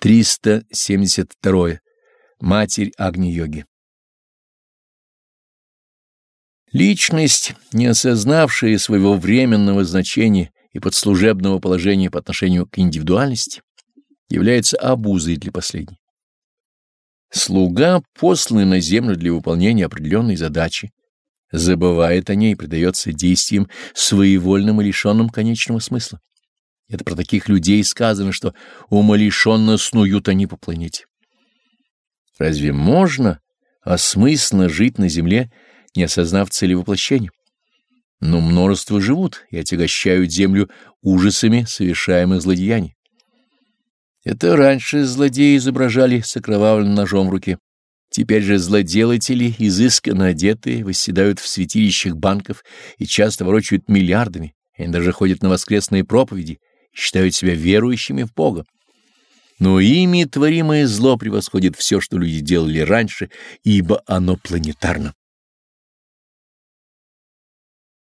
372. Матерь Агни-йоги. Личность, не осознавшая своего временного значения и подслужебного положения по отношению к индивидуальности, является обузой для последней. Слуга, посланный на землю для выполнения определенной задачи, забывает о ней и предается действиям своевольным и лишенным конечного смысла. Это про таких людей сказано, что умалишенно снуют они по планете. Разве можно осмысленно жить на земле, не осознав цели воплощения? Но множество живут и отягощают землю ужасами совершаемых злодеяний. Это раньше злодеи изображали с окровавленным ножом в руке. Теперь же злоделатели, изысканно одетые, восседают в святилищах банков и часто ворочают миллиардами. Они даже ходят на воскресные проповеди, считают себя верующими в Бога. Но ими творимое зло превосходит все, что люди делали раньше, ибо оно планетарно.